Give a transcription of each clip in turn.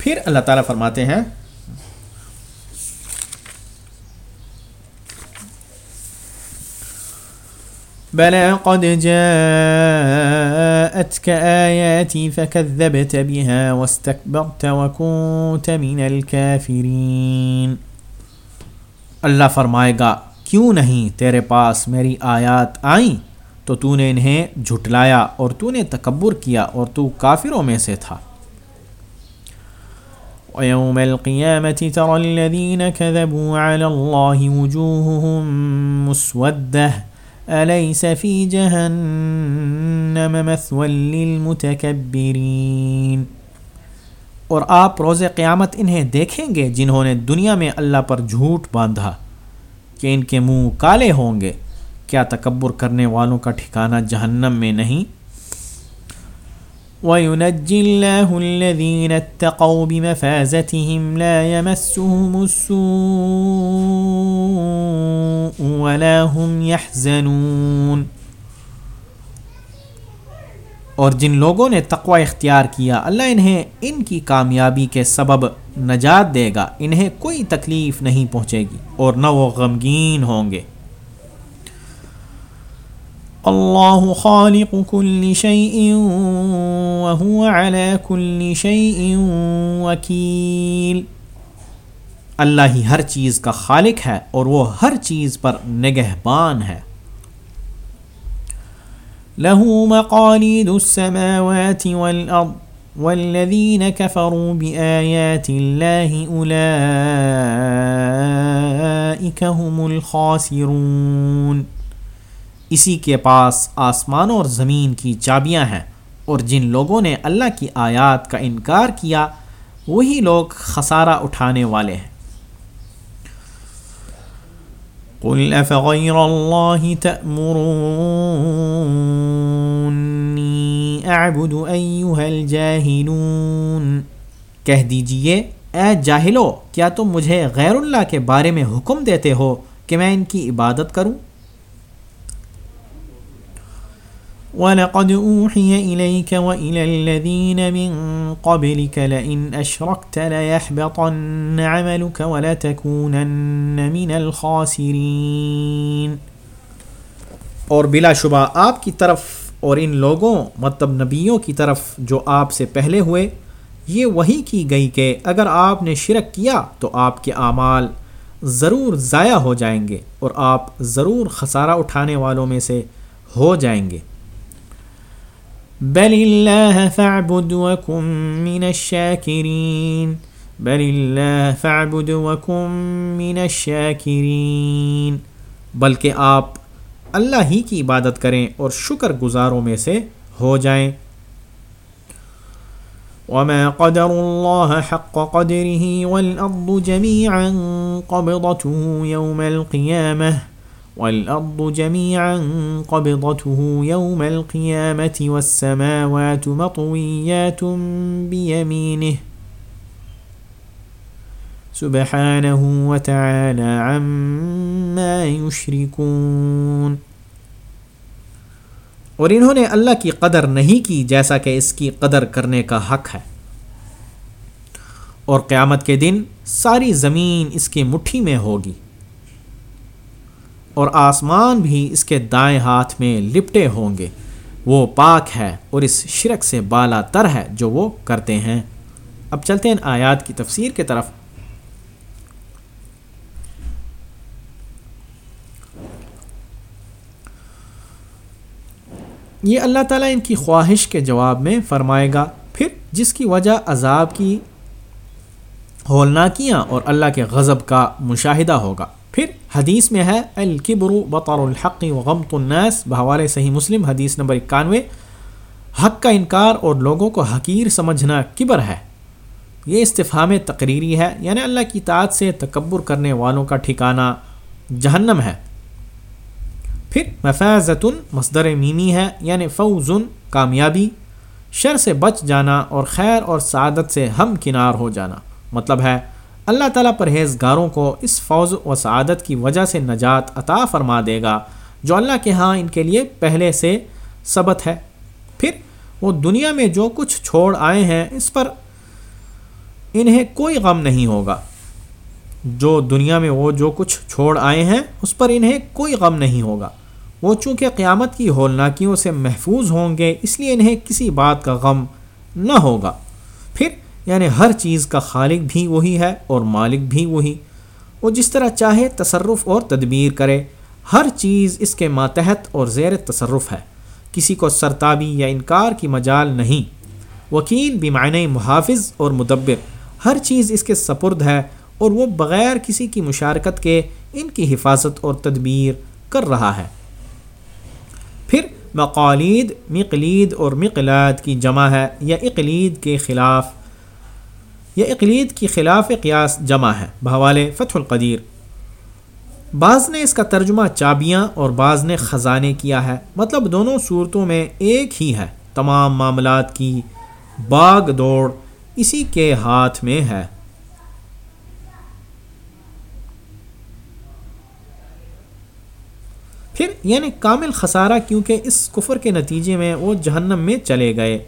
پھر اللہ تعالیٰ فرماتے ہیں بلى قد جاءتك آياتي فكذبت بها واستكبرت وكنت من الكافرين۔ اللہ فرمائے گا، کیوں نہیں تیرے پاس میری آیات آئیں؟ تو تو نے انہیں جھٹلایا اور تو نے تکبر کیا اور تو کافروں میں سے تھا۔ وَيَوْمَ الْقِيَامَةِ تَرَى الَّذِينَ كَذَبُوا عَلَى اللَّهِ وُجُوهُهُمْ مُسْوَدَّةً. أليس في جهنم مثوى للمتكبرين؟ اور آپ روز قیامت انہیں دیکھیں گے جنہوں نے دنیا میں اللہ پر جھوٹ باندھا کہ ان کے منہ کالے ہوں گے. کیا تکبر کرنے والوں کا ٹھکانہ جہنم میں نہیں؟ وَيُنَجِّ اللَّهُ الَّذِينَ اتَّقَوْا بِمَفَازَتِهِمْ لَا يَمَسُّهُمُ السُّوءُ وَلَا هُمْ يَحْزَنُونَ۔ اور جن لوگوں نے تقوی اختیار کیا، اللہ انہیں ان کی کامیابی کے سبب نجات دے گا، انہیں کوئی تکلیف نہیں پہنچے گی اور نہ وہ غمگین ہوں گے۔ اللہ خالق كل شيء وهو على كل شيء وكيل۔ اللہ ہی ہر چیز کا خالق ہے اور وہ ہر چیز پر نگہبان ہے۔ له مقاليد السماوات والأرض والذين كفروا بآيات الله أولئك هم الخاسرون۔ اسی کے پاس آسمان اور زمین کی چابیاں ہیں۔ اور جن لوگوں نے اللہ کی آیات کا انکار کیا، وہی لوگ خسارہ اٹھانے والے ہیں۔ قل افغیر اللہ اعبد کہہ دیجیے، اے جاہلو، کیا تم مجھے غیر اللہ کے بارے میں حکم دیتے ہو کہ میں ان کی عبادت کروں؟ وَلَقَدْ أُوحِيَ إِلَيْكَ وَإِلَى الَّذِينَ مِن قَبْلِكَ لَئِنْ أَشْرَكْتَ لَيَحْبَطَنَّ عَمَلُكَ وَلَتَكُونَنَّ مِنَ الْخَاسِرِينَ۔ اور بلا شبہ آپ کی طرف اور ان لوگوں مطلب نبیوں کی طرف جو آپ سے پہلے ہوئے، یہ وہی کی گئی کہ اگر آپ نے شرک کیا تو آپ کے اعمال ضرور ضائع ہو جائیں گے اور آپ ضرور خسارہ اٹھانے والوں میں سے ہو جائیں گے۔ بل اللہ فاعبد وکم من الشاکرین بل اللہ فاعبد وکم من الشاکرین بلکہ آپ اللہ ہی کی عبادت کریں اور شکر گزاروں میں سے ہو جائیں۔ وما قدر الله حق قدره والأرض جميعا قبضته يوم القيامة والأرض جميعا قبضته يوم القيامة والسماوات مطويات بيمينه. سبحانه وتعالى عما يشركون. اور انہوں نے اللہ کی قدر نہیں کی جیسا کہ اس کی قدر کرنے کا حق ہے۔ اور قیامت کے دن ساری زمین اس کی مٹھی میں ہوگی۔ اور آسمان بھی اس کے دائیں ہاتھ میں لپٹے ہوں گے۔ وہ پاک ہے اور اس شرک سے بالا تر ہے جو وہ کرتے ہیں۔ اب چلتے ہیں آیات کی تفسیر کی طرف۔ یہ اللہ تعالیٰ ان کی خواہش کے جواب میں فرمائے گا۔ پھر جس کی وجہ عذاب کی ہولناکیاں اور اللہ کے غضب کا مشاہدہ ہوگا۔ پھر حدیث میں ہے، الکبر بطر الحق و الناس بحوالِ صحیح مسلم، حدیث نمبر اکانوے۔ حق کا انکار اور لوگوں کو حقیر سمجھنا کبر ہے۔ یہ استفہام تقریری ہے یعنی اللہ کی تعداد سے تکبر کرنے والوں کا ٹھکانہ جہنم ہے۔ پھر مفاظتن مصدر میمی ہے یعنی فوزن، کامیابی۔ شر سے بچ جانا اور خیر اور سعادت سے ہم کنار ہو جانا۔ مطلب ہے اللہ تعالیٰ پرہیزگاروں کو اس فوز و سعادت کی وجہ سے نجات عطا فرما دے گا، جو اللہ کے ہاں ان کے لیے پہلے سے ثبت ہے۔ پھر وہ دنیا میں جو کچھ چھوڑ آئے ہیں، اس پر انہیں کوئی غم نہیں ہوگا۔ جو دنیا میں وہ جو کچھ چھوڑ آئے ہیں، اس پر انہیں کوئی غم نہیں ہوگا۔ وہ چونکہ قیامت کی ہولناکیوں سے محفوظ ہوں گے، اس لیے انہیں کسی بات کا غم نہ ہوگا۔ پھر یعنی ہر چیز کا خالق بھی وہی ہے اور مالک بھی وہی۔ وہ جس طرح چاہے تصرف اور تدبیر کرے۔ ہر چیز اس کے ماتحت اور زیر تصرف ہے۔ کسی کو سرتابی یا انکار کی مجال نہیں۔ وکیل بیمعنی محافظ اور مدبر۔ ہر چیز اس کے سپرد ہے اور وہ بغیر کسی کی مشارکت کے ان کی حفاظت اور تدبیر کر رہا ہے۔ پھر مقالید، مقلید اور مقلاد کی جمع ہے یا اقلید کے خلاف۔ یا اقلید کی خلاف قیاس جمع ہے بحوالے فتح القدیر۔ بعض نے اس کا ترجمہ چابیاں اور بعض نے خزانے کیا ہے۔ مطلب دونوں صورتوں میں ایک ہی ہے۔ تمام معاملات کی باغ دوڑ اسی کے ہاتھ میں ہے۔ پھر یعنی کامل خسارہ کیونکہ اس کفر کے نتیجے میں وہ جہنم میں چلے گئے۔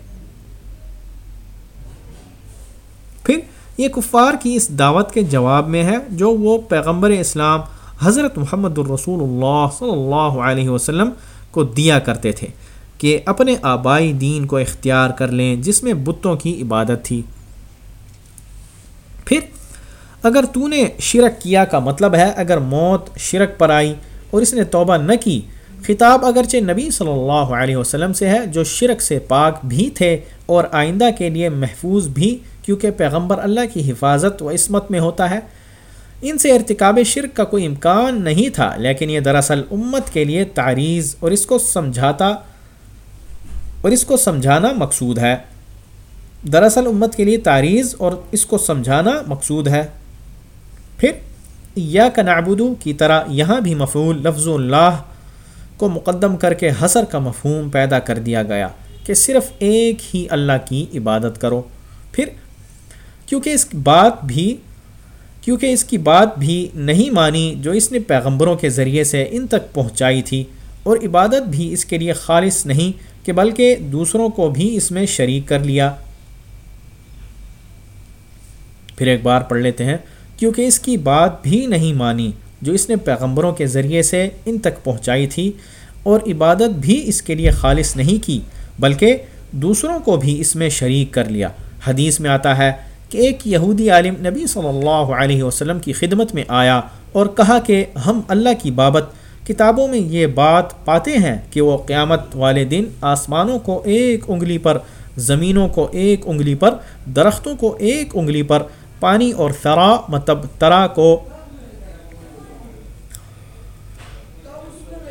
پھر یہ کفار کی اس دعوت کے جواب میں ہے جو وہ پیغمبر اسلام حضرت محمد الرسول اللہ صلی اللہ علیہ وسلم کو دیا کرتے تھے کہ اپنے آبائی دین کو اختیار کر لیں جس میں بتوں کی عبادت تھی۔ پھر اگر تو نے شرک کیا کا مطلب ہے اگر موت شرک پر آئی اور اس نے توبہ نہ کی، خطاب اگرچہ نبی صلی اللہ علیہ وسلم سے ہے جو شرک سے پاک بھی تھے اور آئندہ کے لیے محفوظ بھی کیونکہ پیغمبر اللہ کی حفاظت و عصمت میں ہوتا ہے۔ ان سے ارتکاب شرک کا کوئی امکان نہیں تھا، لیکن یہ دراصل امت کے لیے تعریض اور اس کو سمجھاتا اور اس کو سمجھانا مقصود ہے۔ دراصل امت کے لیے تعریض اور اس کو سمجھانا مقصود ہے۔ پھر یا کا نعبدو کی طرح یہاں بھی مفعول لفظ اللہ کو مقدم کر کے حسر کا مفہوم پیدا کر دیا گیا کہ صرف ایک ہی اللہ کی عبادت کرو۔ پھر کیونکہ اس بات بھی کیونکہ اس کی بات بھی نہیں مانی جو اس نے پیغمبروں کے ذریعے سے ان تک پہنچائی تھی، اور عبادت بھی اس کے لیے خالص نہیں کہ بلکہ دوسروں کو بھی اس میں شریک کر لیا۔ پھر ایک بار پڑھ لیتے ہیں، کیونکہ اس کی بات بھی نہیں مانی جو اس نے پیغمبروں کے ذریعے سے ان تک پہنچائی تھی، اور عبادت بھی اس کے لیے خالص نہیں کی، بلکہ دوسروں کو بھی اس میں شریک کر لیا۔ حدیث میں آتا ہے کہ ایک یہودی عالم نبی صلی اللہ علیہ وسلم کی خدمت میں آیا اور کہا کہ ہم اللہ کی بابت کتابوں میں یہ بات پاتے ہیں کہ وہ قیامت والے دن آسمانوں کو ایک انگلی پر، زمینوں کو ایک انگلی پر، درختوں کو ایک انگلی پر پانی اور ثرا مطلب ترا کو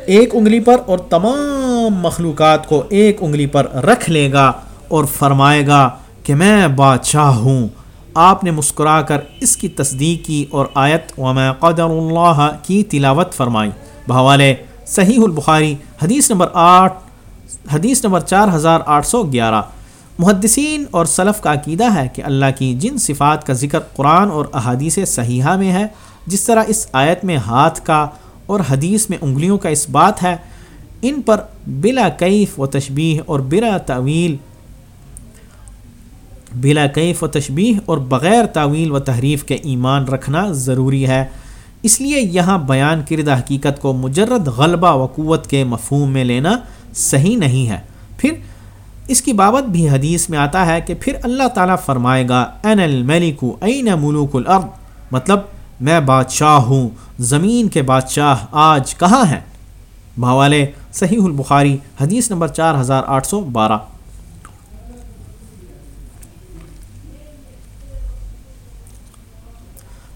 ایک انگلی پر اور تمام مخلوقات کو ایک انگلی پر رکھ لے گا اور فرمائے گا کہ میں بادشاہ ہوں۔ آپ نے مسکرا کر اس کی تصدیق کی اور آیت وما قدر اللہ کی تلاوت فرمائی۔ بحوالے صحیح البخاری، حدیث نمبر آٹھ، حدیث نمبر چار ہزار آٹھ سو گیارہ۔ محدثین اور صلف کا عقیدہ ہے کہ اللہ کی جن صفات کا ذکر قرآن اور احادیث صحیحہ میں ہے، جس طرح اس آیت میں ہاتھ کا اور حدیث میں انگلیوں کا اس بات ہے، ان پر بلا کیف و تشبیح اور بلا تعویل بلا کیف و تشبیح اور بغیر تعویل و تحریف کے ایمان رکھنا ضروری ہے۔ اس لیے یہاں بیان کردہ حقیقت کو مجرد غلبہ و قوت کے مفہوم میں لینا صحیح نہیں ہے۔ پھر اس کی بابت بھی حدیث میں آتا ہے کہ پھر اللہ تعالیٰ فرمائے گا این الملک این ملوک الارض؟ مطلب میں بادشاہ ہوں، زمین کے بادشاہ آج کہاں ہیں؟ بھاوالے صحیح البخاری، حدیث نمبر چار ہزار آٹھ سو بارہ۔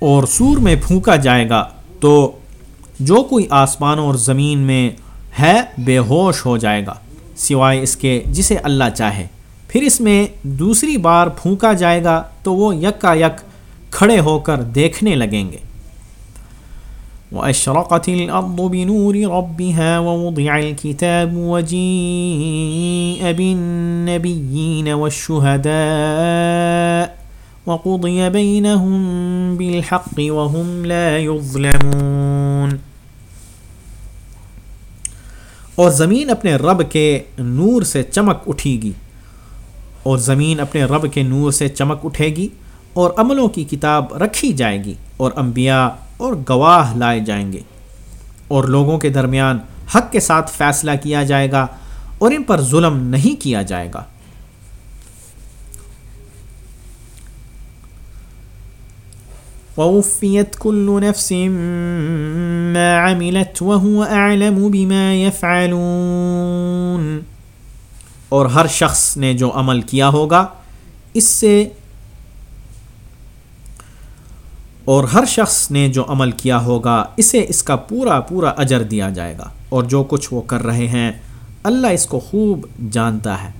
اور سور میں پھونکا جائے گا تو جو کوئی آسمانوں اور زمین میں ہے بے ہوش ہو جائے گا، سوائے اس کے جسے اللہ چاہے۔ پھر اس میں دوسری بار پھونکا جائے گا تو وہ یکا یک کھڑے ہو کر دیکھنے لگیں گے۔ وأشرقت الأرض بنور ربها ووضع الكتاب وجيء بالنبيين والشهداء وقضي بينهم بالحق وهم لا يظلمون۔ اور زمین اپنے رب کے نور سے چمک اٹھے گی۔ اور زمین اپنے رب کے نور سے چمک اٹھے گی اور عملوں کی کتاب رکھی جائے گی اور انبیاء اور گواہ لائے جائیں گے۔ اور لوگوں کے درمیان حق کے ساتھ فیصلہ کیا جائے گا اور ان پر ظلم نہیں کیا جائے گا۔ ووفيت كل نفس ما عملت وهو أعلم بما يفعلون۔ اور ہر شخص نے جو عمل کیا ہوگا، اس سے اور ہر شخص نے جو عمل کیا ہوگا، اسے اس کا پورا پورا اجر دیا جائے گا۔ اور جو کچھ وہ کر رہے ہیں، اللہ اس کو خوب جانتا ہے۔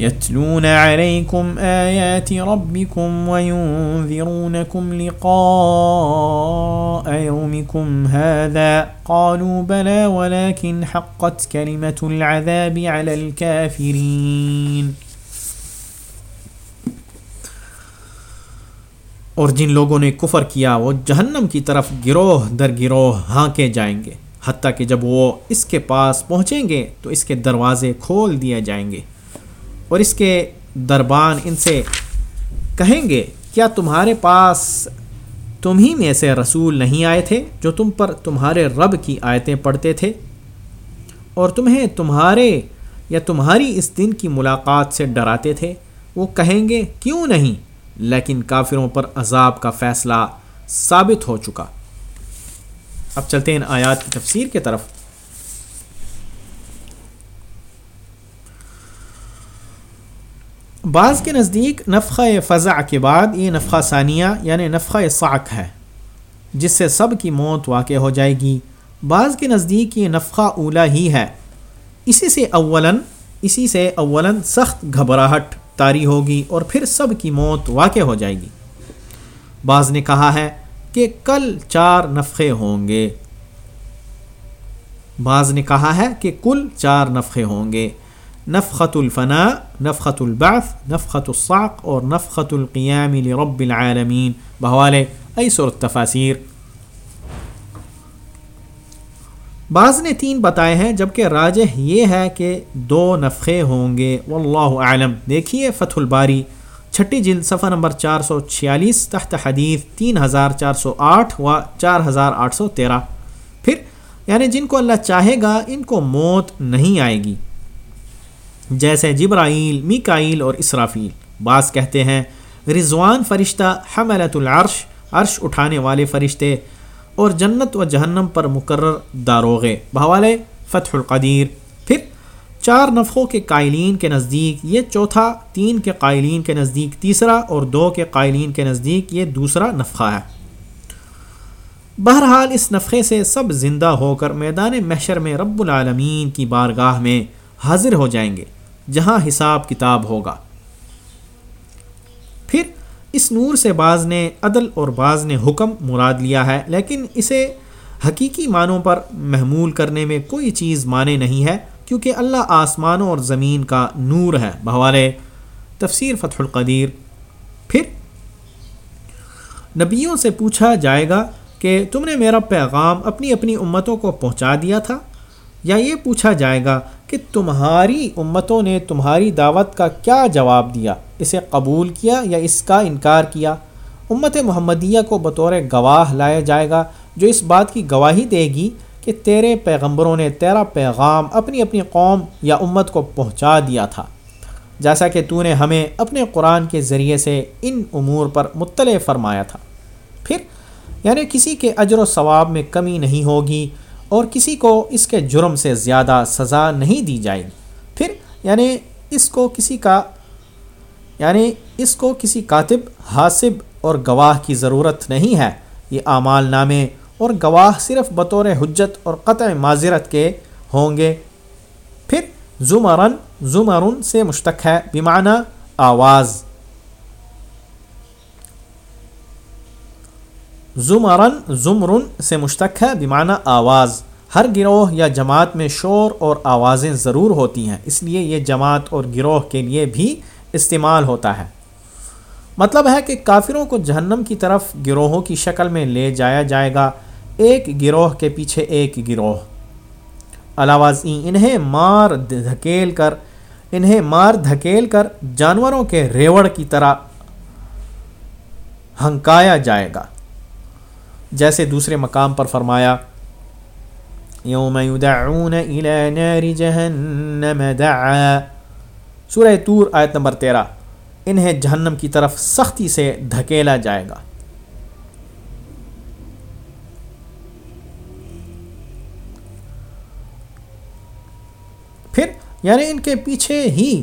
يتلون عليكم آيات ربكم وينذرونكم لقاء يومكم هذا. قالوا بلى ولكن حقت كلمة العذاب على الكافرين. اور جن لوگوں نے کفر کیا، وہ جہنم کی طرف گروہ در گروہ ہانکے جائیں گے۔ حتیٰ کہ جب وہ اس کے پاس پہنچیں گے، تو اس کے دروازے کھول دیے جائیں گے۔ اور اس کے دربان ان سے کہیں گے، کیا تمہارے پاس تم ہی میں سے رسول نہیں آئے تھے جو تم پر تمہارے رب کی آیتیں پڑھتے تھے؟ اور تمہیں تمہارے یا تمہاری اس دن کی ملاقات سے ڈراتے تھے؟ وہ کہیں گے، کیوں نہیں؟ لیکن کافروں پر عذاب کا فیصلہ ثابت ہو چکا۔ اب چلتے ہیں ان آیات کی تفسیر کی طرف۔ بعض کے نزدیک نفقہ فضا کے بعد یہ نفقہ ثانیہ یعنی نفقہ ساک ہے، جس سے سب کی موت واقع ہو جائے گی۔ بعض کے نزدیک یہ نفقہ اولا ہی ہے۔ اسی سے اولاً، اسی سے اولاً سخت گھبراہٹ طاری ہوگی اور پھر سب کی موت واقع ہو جائے گی۔ بعض نے کہا ہے کہ کل چار نفقے ہوں گے۔ بعض نے کہا ہے کہ کل چار نفقے ہوں گے۔ نفخت الفنا نفخت البعث نفخت الصعق، اور نفخت القیام لرب العالمین بحوال ایسر التفاسیر۔ بعض نے تین بتائے ہیں، جبکہ راجح یہ ہے کہ دو نفخے ہوں گے۔ واللہ اعلم۔ دیکھیے فتح الباری، چھٹی جلد صفحہ نمبر چار سو چھیالیس، تحت حدیث تین ہزار چار سو آٹھ و چار ہزار آٹھ سو تیرہ۔ پھر یعنی جن کو اللہ چاہے گا، ان کو موت نہیں آئے گی۔ جیسے جبرائیل، میکائیل اور اسرافیل۔ بعض کہتے ہیں، رضوان فرشتہ حملت العرش، عرش اٹھانے والے فرشتے اور جنت و جہنم پر مقرر داروغے۔ بحوالے فتح القدیر۔ پھر، چار نفقوں کے قائلین کے نزدیک یہ چوتھا، تین کے قائلین کے نزدیک تیسرا اور دو کے قائلین کے نزدیک یہ دوسرا نفقہ ہے۔ بہرحال، اس نفقے سے سب زندہ ہو کر میدان محشر میں رب العالمین کی بارگاہ میں حاضر ہو جائیں گے۔ جہاں حساب کتاب ہوگا۔ پھر اس نور سے بعض نے عدل اور بعض نے حکم مراد لیا ہے، لیکن اسے حقیقی معنوں پر محمول کرنے میں کوئی چیز مانے نہیں ہے، کیونکہ اللہ آسمانوں اور زمین کا نور ہے۔ بہوالے، تفسیر فتح القدیر۔ پھر نبیوں سے پوچھا جائے گا کہ تم نے میرا پیغام اپنی اپنی امتوں کو پہنچا دیا تھا؟ یا یہ پوچھا جائے گا کہ تمہاری امتوں نے تمہاری دعوت کا کیا جواب دیا؟ اسے قبول کیا یا اس کا انکار کیا؟ امت محمدیہ کو بطور گواہ لایا جائے گا، جو اس بات کی گواہی دے گی کہ تیرے پیغمبروں نے تیرا پیغام اپنی اپنی قوم یا امت کو پہنچا دیا تھا۔ جیسا کہ تو نے ہمیں اپنے قرآن کے ذریعے سے ان امور پر مطلع فرمایا تھا۔ پھر یعنی کسی کے اجر و ثواب میں کمی نہیں ہوگی اور کسی کو اس کے جرم سے زیادہ سزا نہیں دی جائے۔ گی پھر یعنی اس کو کسی کا یعنی اس کو کسی کاتب، حاسب اور گواہ کی ضرورت نہیں ہے۔ یہ اعمال نامے اور گواہ صرف بطور حجت اور قطع معذرت کے ہوں گے۔ پھر زمرن زمرن سے مشتق ہے بیمانہ آواز۔ زمرن زمرن سے مشتق ہے بیمانہ آواز۔ ہر گروہ یا جماعت میں شور اور آوازیں ضرور ہوتی ہیں، اس لیے یہ جماعت اور گروہ کے لیے بھی استعمال ہوتا ہے۔ مطلب ہے کہ کافروں کو جہنم کی طرف گروہوں کی شکل میں لے جایا جائے گا، ایک گروہ کے پیچھے ایک گروہ۔ علاوہ انہیں مار دھکیل کر، انہیں مار دھکیل کر جانوروں کے ریوڑ کی طرح ہنکایا جائے گا۔ جیسے دوسرے مقام پر فرمایا، یوم یدعون الى نار جہنم دعا۔ سورہ تور آیت نمبر تیرہ، انہیں جہنم کی طرف سختی سے دھکیلا جائے گا۔ پھر یعنی ان کے پیچھے ہی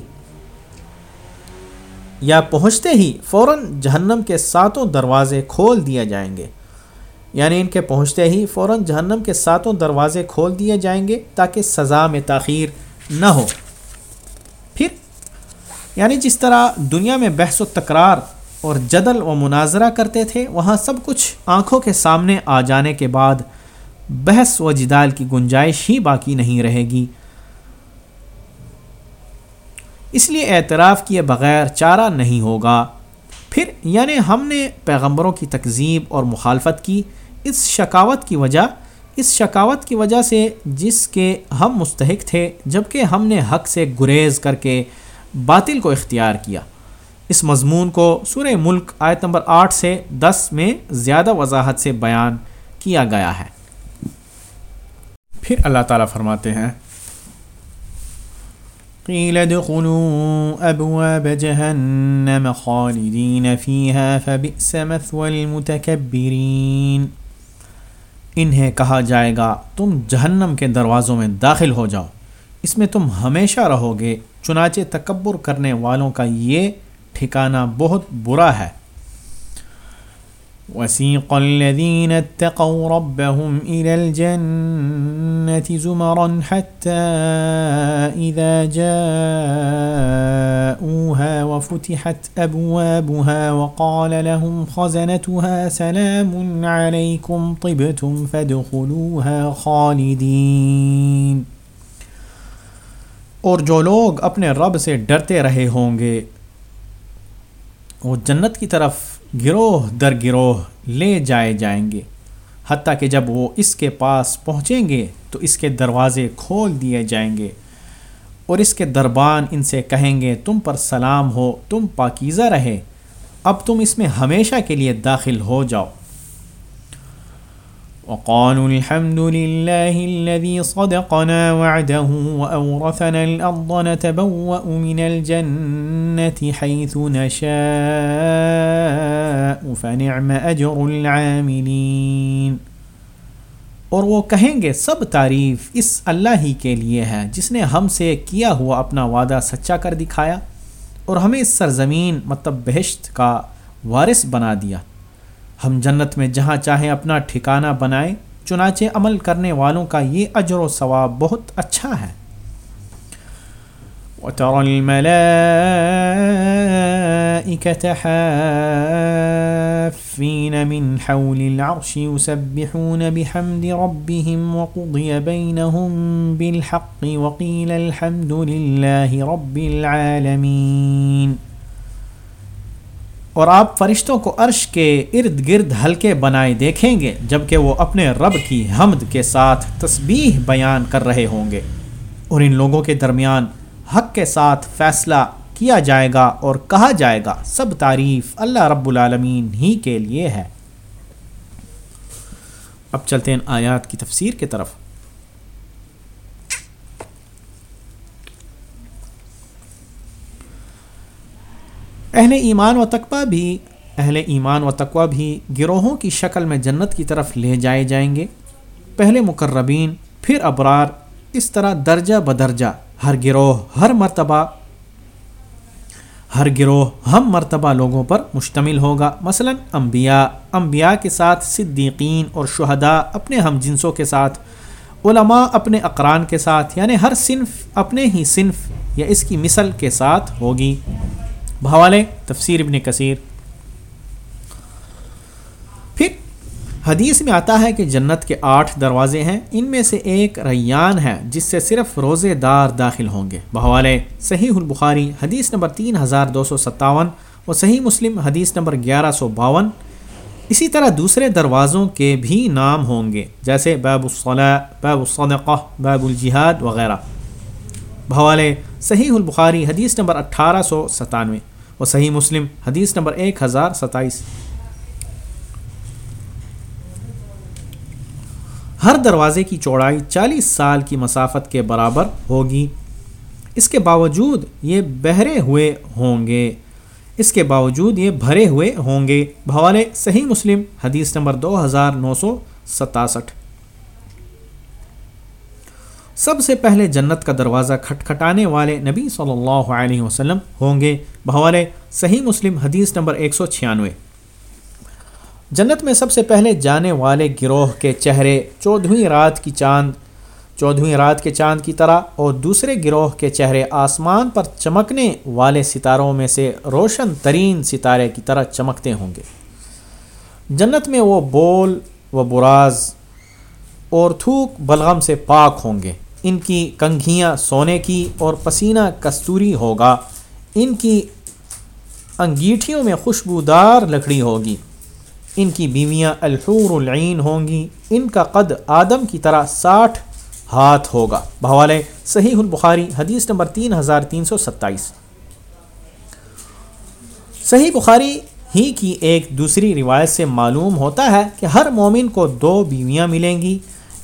یا پہنچتے ہی فوراً جہنم کے ساتوں دروازے کھول دیے جائیں گے۔ یعنی ان کے پہنچتے ہی فوراً جہنم کے ساتوں دروازے کھول دیے جائیں گے تاکہ سزا میں تاخیر نہ ہو۔ پھر یعنی جس طرح دنیا میں بحث و تکرار اور جدل و مناظرہ کرتے تھے، وہاں سب کچھ آنکھوں کے سامنے آ جانے کے بعد بحث و جدال کی گنجائش ہی باقی نہیں رہے گی۔ اس لیے اعتراف کیے بغیر چارہ نہیں ہوگا۔ پھر یعنی ہم نے پیغمبروں کی تکذیب اور مخالفت کی اس شکاوت کی وجہ اس شکاوت کی وجہ سے جس کے ہم مستحق تھے جبکہ ہم نے حق سے گریز کر کے باطل کو اختیار کیا۔ اس مضمون کو سورہ ملک آیت نمبر آٹھ سے دس میں زیادہ وضاحت سے بیان کیا گیا ہے۔ پھر اللہ تعالیٰ فرماتے ہیں قيل ادخلوا أبواب جهنم خالدين فيها فبئس مثوى المتكبرين انہیں کہا جائے گا، تم جہنم کے دروازوں میں داخل ہو جاؤ۔ اس میں تم ہمیشہ رہو گے، چنانچہ تکبر کرنے والوں کا یہ ٹھکانہ بہت برا ہے۔ وسيق الذين اتقوا ربهم إلى الجنة زمرا حتى إذا جاءوها وفتحت أبوابها وقال لهم خزنتها سلام عليكم طبتم فادخلوها خالدين۔ اور جو لوگ اپنے رب سے ڈرتے رہے ہوں گے، وہ جنت کی طرف گروہ در گروہ لے جائے جائیں گے۔ حتیٰ کہ جب وہ اس کے پاس پہنچیں گے تو اس کے دروازے کھول دیے جائیں گے اور اس کے دربان ان سے کہیں گے، تم پر سلام ہو، تم پاکیزہ رہے، اب تم اس میں ہمیشہ کے لیے داخل ہو جاؤ۔ وقالوا الحمد لله الذي صدقنا وعده وأورثنا الأرض نتبوأ من الجنة حيث نشاء فنعم أجر العاملين۔ اور وہ کہیں گے، سب تعریف اس اللہ ہی کے لیے ہے، جس نے ہم سے کیا ہوا اپنا وعدہ سچا کر دکھایا، اور ہمیں اس سرزمین مطلب بہشت کا وارث بنا دیا۔ ہم جنت میں جہاں چاہیں اپنا ٹھکانہ بنائیں، چنانچہ عمل کرنے والوں کا یہ اجر و ثواب بہت اچھا ہے۔ وَتَرَى الْمَلَائِكَةَ حَافِّينَ مِنْ حَوْلِ الْعَرْشِ يُسَبِّحُونَ بِحَمْدِ رَبِّهِمْ وَقُضِيَ بَيْنَهُمْ بِالْحَقِّ وَقِيلَ الْحَمْدُ لِلَّهِ رَبِّ الْعَالَمِينَ۔ اور آپ فرشتوں کو عرش کے ارد گرد ہلکے بنائے دیکھیں گے جبکہ وہ اپنے رب کی حمد کے ساتھ تسبیح بیان کر رہے ہوں گے۔ اور ان لوگوں کے درمیان حق کے ساتھ فیصلہ کیا جائے گا اور کہا جائے گا، سب تعریف اللہ رب العالمین ہی کے لیے ہے۔ اب چلتے ہیں آیات کی تفسیر کی طرف۔ اہل ایمان و تقوی بھی اہل ایمان و تقوی بھی گروہوں کی شکل میں جنت کی طرف لے جائے جائیں گے۔ پہلے مقربین، پھر ابرار۔ اس طرح درجہ بدرجہ، ہر گروہ ہر مرتبہ ہر گروہ ہم مرتبہ لوگوں پر مشتمل ہوگا۔ مثلا انبیاء انبیاء کے ساتھ صدیقین اور شہداء اپنے ہم جنسوں کے ساتھ، علماء اپنے اقران کے ساتھ یعنی ہر صنف اپنے ہی صنف یا اس کی مثل کے ساتھ ہوگی۔ بھوالے تفسیر ابن کثیر۔ پھر حدیث میں آتا ہے کہ جنت کے آٹھ دروازے ہیں، ان میں سے ایک ریان ہے، جس سے صرف روزے دار داخل ہوں گے۔ بحوالے صحیح البخاری حدیث نمبر تین ہزار دو سو ستاون و صحیح مسلم حدیث نمبر گیارہ سو باون۔ اسی طرح دوسرے دروازوں کے بھی نام ہوں گے، جیسے باب الصلاح باب الصدقہ، باب الجہاد وغیرہ۔ بھوالے صحیح البخاری حدیث نمبر اٹھارہ سو ستانوے و صحیح مسلم حدیث نمبر ایک ہزار ستائیس ہر دروازے کی چوڑائی چالیس سال کی مسافت کے برابر ہوگی۔ اس کے باوجود یہ بہرے ہوئے ہوں گے۔ اس کے باوجود یہ بھرے ہوئے ہوں گے۔ بھوالے صحیح مسلم حدیث نمبر دو ہزار نو سو ستاسٹھ سب سے پہلے جنت کا دروازہ کھٹکھٹانے والے نبی صلی اللہ علیہ وسلم ہوں گے۔ بھوالے صحیح مسلم حدیث نمبر ایک سو چھیانوے۔ جنت میں سب سے پہلے جانے والے گروہ کے چہرے، چودھویں رات کی چاند، چودھویں رات کے چاند کی طرح، اور دوسرے گروہ کے چہرے آسمان پر چمکنے والے ستاروں میں سے روشن ترین ستارے کی طرح چمکتے ہوں گے۔ جنت میں وہ بول و براز اور تھوک بلغم سے پاک ہوں گے۔ ان کی کنگھیاں سونے کی اور پسینہ کستوری ہوگا۔ ان کی انگیٹھیوں میں خوشبودار لکڑی ہوگی۔ ان کی بیویاں الحور العین ہوں گی۔ ان کا قد آدم کی طرح ساٹھ ہاتھ ہوگا۔ بحوالے صحیح البخاری، حدیث نمبر تین ہزار تین سو ستائیس۔ صحیح بخاری ہی کی ایک دوسری روایت سے معلوم ہوتا ہے کہ ہر مومن کو دو بیویاں ملیں گی۔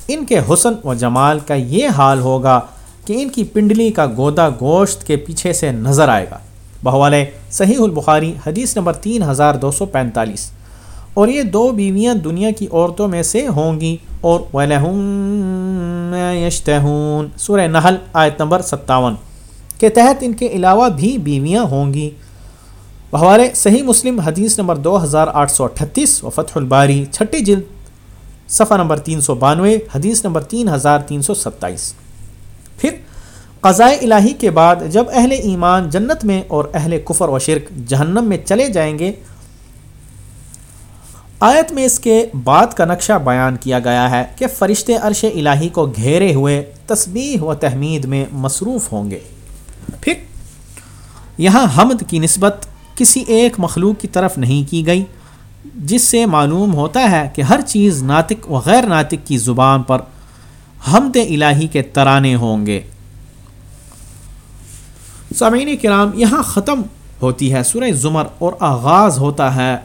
ان کے حسن و جمال کا یہ حال ہوگا کہ ان کی پنڈلی کا گودا گوشت کے پیچھے سے نظر آئے گا۔ بہوالے، صحیح البخاری، حدیث نمبر تین ہزار دو سو پینتالیس۔ اور یہ دو بیویاں دنیا کی عورتوں میں سے ہوں گی اور یشتہون سورہ نحل، آیت نمبر ستاون۔ کے تحت ان کے علاوہ بھی بیویاں ہوں گی۔ بہوالے، صحیح مسلم، حدیث نمبر دو ہزار آٹھ سو اٹھتیس۔ و فتح الباری، چھٹی جلد صفحہ نمبر تین سو بانوے، حدیث نمبر تین ہزار تین سو ستائیس۔ پھر قضائے الہی کے بعد جب اہل ایمان جنت میں اور اہل کفر و شرک جہنم میں چلے جائیں گے، آیت میں اس کے بعد کا نقشہ بیان کیا گیا ہے کہ فرشتے عرش الہی کو گھیرے ہوئے تسبیح و تحمید میں مصروف ہوں گے۔ پھر، یہاں حمد کی نسبت کسی ایک مخلوق کی طرف نہیں کی گئی۔ جس سے معلوم ہوتا ہے کہ ہر چیز ناطق و غیر ناطق کی زبان پر حمد الہی کے ترانے ہوں گے۔ سامعین کرام، یہاں ختم ہوتی ہے سورہ زمر اور آغاز ہوتا ہے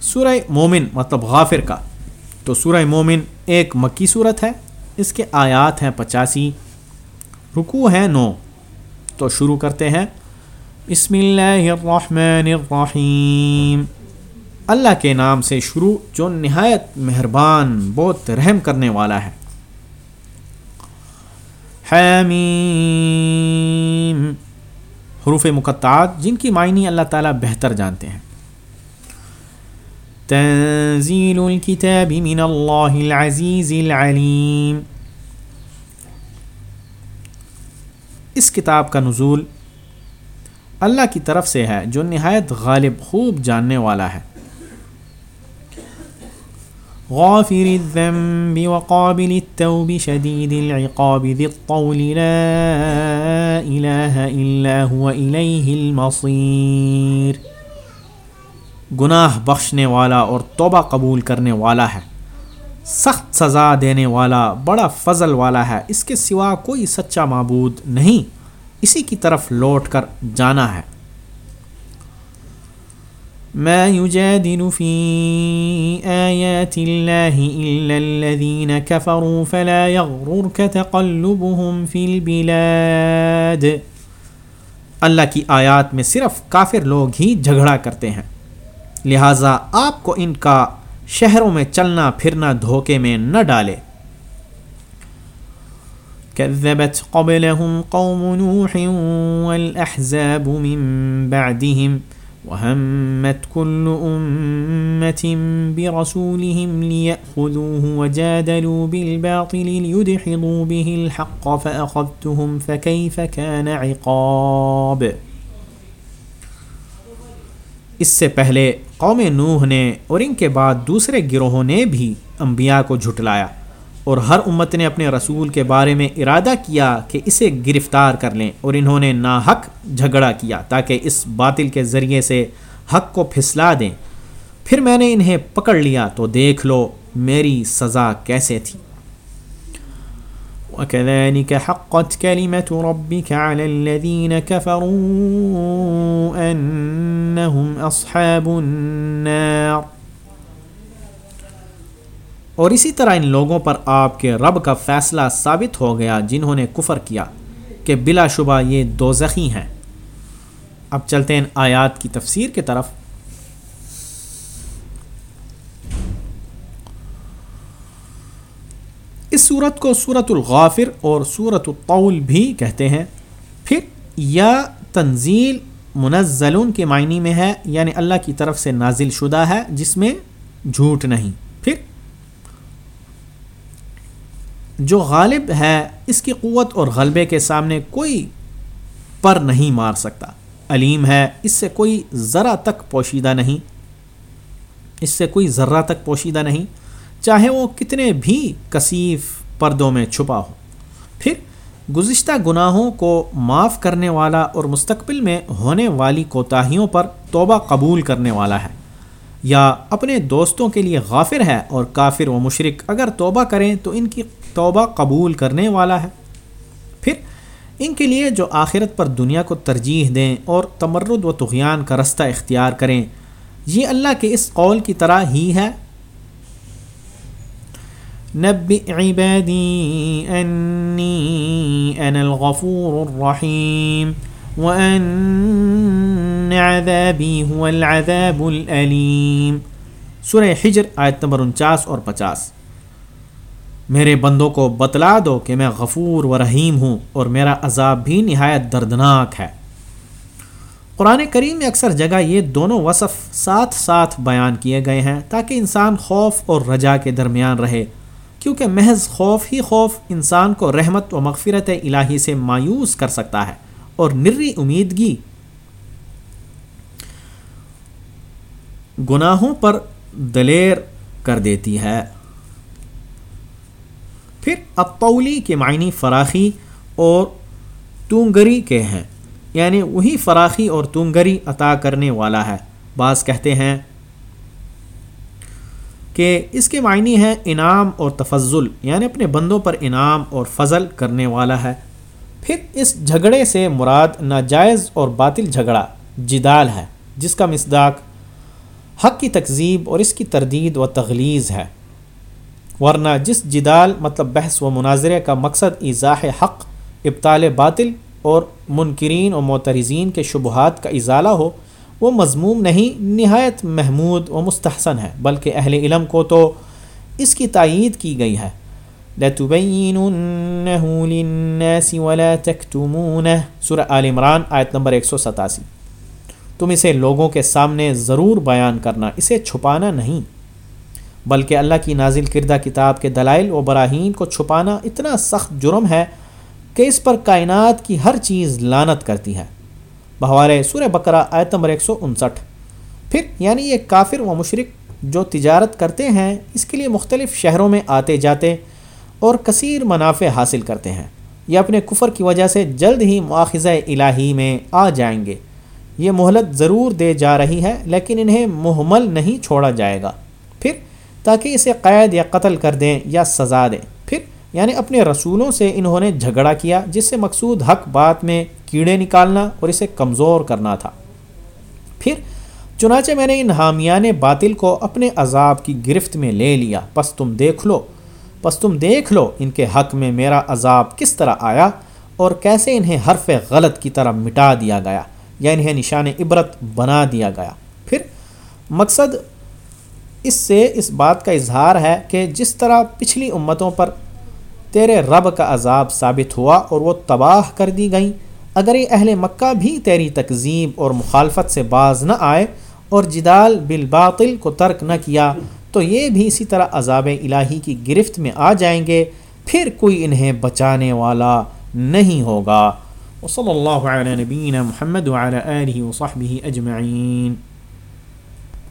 سورہ مومن مطلب غافر کا۔ تو سورہ مومن ایک مکی صورت ہے، اس کے آیات ہیں پچاسی رکو ہیں نو۔ تو شروع کرتے ہیں۔ بسم اللہ الرحمن الرحیم۔ اللہ کے نام سے شروع جو نہایت مہربان، بہت رحم کرنے والا ہے۔ حمیم حروف مقطعات جن کی معنی اللہ تعالیٰ بہتر جانتے ہیں۔ تنزیل الكتاب من اللہ العزیز العلیم۔ اس کتاب کا نزول اللہ کی طرف سے ہے، جو نہایت غالب، خوب جاننے والا ہے۔ غافر الذنب وقابل التوب شديد العقاب ذي الطول لا إله إلا هو إليه المصير. گناہ بخشنے والا اور توبہ قبول کرنے والا ہے، سخت سزا دینے والا، بڑا فضل والا ہے، اس کے سوا کوئی سچا معبود نہیں۔ اسی کی طرف لوٹ کر جانا ہے۔ ما يجادل في آيات الله إلا الذين كفروا فلا يغررك تقلبهم في البلاد. اللہ کی آیات میں صرف کافر لوگ ہی جھگڑا کرتے ہیں۔ لہٰذا آپ کو ان کا شہروں میں چلنا پھرنا دھوکے میں نہ ڈالے۔ كذبت قبلهم قوم نوح والأحزاب من بعدهم۔ وهمت كل أمة برسولهم ليأخذوه وجادلوا بالباطل ليدحضوا به الحق فأخذتهم فكيف كان عقاب اس سے پہلے قوم نوح نے اور ان کے بعد دوسرے گروہوں نے بھی انبیاء کو جھٹلایا۔ اور ہر امت نے اپنے رسول کے بارے میں ارادہ کیا کہ اسے گرفتار کر لیں اور انہوں نے ناحق جھگڑا کیا تاکہ اس باطل کے ذریعے سے حق کو پھسلا دیں۔ پھر میں نے انہیں پکڑ لیا تو دیکھ لو میری سزا کیسے تھی۔ وكذلك حقت كلمة ربك على الذين كفروا أنهم أصحاب النار۔ اور اسی طرح ان لوگوں پر آپ کے رب کا فیصلہ ثابت ہو گیا جنہوں نے کفر کیا کہ بلا شبہ یہ دو زخی ہیں۔ اب چلتے ہیں آیات کی تفسیر کی طرف۔ اس صورت کو صورت الغافر اور صورت الطول بھی کہتے ہیں۔ پھر یا تنزیل منزل کے معنی میں ہے یعنی اللہ کی طرف سے نازل شدہ ہے، جس میں جھوٹ نہیں۔ پھر جو غالب ہے، اس کی قوت اور غلبے کے سامنے کوئی پر نہیں مار سکتا۔ علیم ہے، اس سے کوئی ذرا تک پوشیدہ نہیں۔ اس سے کوئی ذرہ تک پوشیدہ نہیں۔ چاہے وہ کتنے بھی کثیف پردوں میں چھپا ہو۔ پھر گزشتہ گناہوں کو معاف کرنے والا اور مستقبل میں ہونے والی کوتاہیوں پر توبہ قبول کرنے والا ہے۔ یا اپنے دوستوں کے لیے غافر ہے اور کافر و مشرق اگر توبہ کریں تو ان کی توبہ قبول کرنے والا ہے۔ پھر ان کے لیے جو آخرت پر دنیا کو ترجیح دیں اور تمرد و تغیان کا رستہ اختیار کریں، یہ اللہ کے اس قول کی طرح ہی ہے۔ نبئ عبادي أني أنا الغفور الرحيم وأن عذابي هو العذاب الأليم سورہ حجر آیت نمبر انچاس اور پچاس۔ میرے بندوں کو بتلا دو کہ میں غفور و رحیم ہوں اور میرا عذاب بھی نہایت دردناک ہے۔ قرآن کریم میں اکثر جگہ یہ دونوں وصف ساتھ ساتھ بیان کیے گئے ہیں تاکہ انسان خوف اور رجا کے درمیان رہے، کیونکہ محض خوف ہی خوف انسان کو رحمت و مغفرت الہی سے مایوس کر سکتا ہے اور نری امیدگی۔ گناہوں پر دلیر کر دیتی ہے۔ پھر اطولی کے معنی فراخی اور تونگری کے ہیں۔ یعنی وہی فراخی اور تونگری عطا کرنے والا ہے۔ بعض کہتے ہیں کہ اس کے معنی ہے انعام اور تفضل یعنی اپنے بندوں پر انعام اور فضل کرنے والا ہے۔ پھر اس جھگڑے سے مراد ناجائز اور باطل جھگڑا، جدال ہے، جس کا مصداق حق کی تکذیب اور اس کی تردید و تغلیز ہے۔ ورنہ جس جدال مطلب بحث و مناظرے کا مقصد ایزاح حق ابتال باطل اور منکرین و معترزین کے شبہات کا ازالہ ہو، وہ مضموم نہیں، نہایت محمود و مستحسن ہے، بلکہ اہل علم کو تو اس کی تائید کی گئی ہے۔ سورہ آل عمران، آیت نمبر 187 تم اسے لوگوں کے سامنے ضرور بیان کرنا، اسے چھپانا نہیں۔ بلکہ اللہ کی نازل کردہ کتاب کے دلائل و براہین کو چھپانا اتنا سخت جرم ہے کہ اس پر کائنات کی ہر چیز لانت کرتی ہے۔ بہوارے سورہ بقرہ آیت نمبر ایک سو انسٹھ۔ پھر یعنی یہ کافر و مشرق جو تجارت کرتے ہیں، اس کے لیے مختلف شہروں میں آتے جاتے اور کثیر منافع حاصل کرتے ہیں۔ یہ اپنے کفر کی وجہ سے جلد ہی مواخذہ الہی میں آ جائیں گے۔ یہ مہلت ضرور دے جا رہی ہے، لیکن انہیں محمل نہیں چھوڑا جائے گا۔ تاکہ اسے قید یا قتل کر دیں یا سزا دیں۔ پھر یعنی اپنے رسولوں سے انہوں نے جھگڑا کیا، جس سے مقصود حق بات میں کیڑے نکالنا اور اسے کمزور کرنا تھا۔ پھر، چنانچہ میں نے ان حامیان باطل کو اپنے عذاب کی گرفت میں لے لیا۔ پس تم دیکھ لو، پس تم دیکھ لو ان کے حق میں میرا عذاب کس طرح آیا اور کیسے انہیں حرف غلط کی طرح مٹا دیا گیا، یا انہیں نشان عبرت بنا دیا گیا۔ پھر، مقصد اس سے اس بات کا اظہار ہے کہ جس طرح پچھلی امتوں پر تیرے رب کا عذاب ثابت ہوا اور وہ تباہ کر دی گئیں، اگر یہ اہل مکہ بھی تیری تکذیب اور مخالفت سے باز نہ آئے اور جدال بالباطل کو ترک نہ کیا، تو یہ بھی اسی طرح عذاب الہی کی گرفت میں آ جائیں گے، پھر کوئی انہیں بچانے والا نہیں ہوگا۔ وصلی اللہ علیہ نبین محمد وعلی آلہ وصحبہ اجمعین۔